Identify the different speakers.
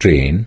Speaker 1: train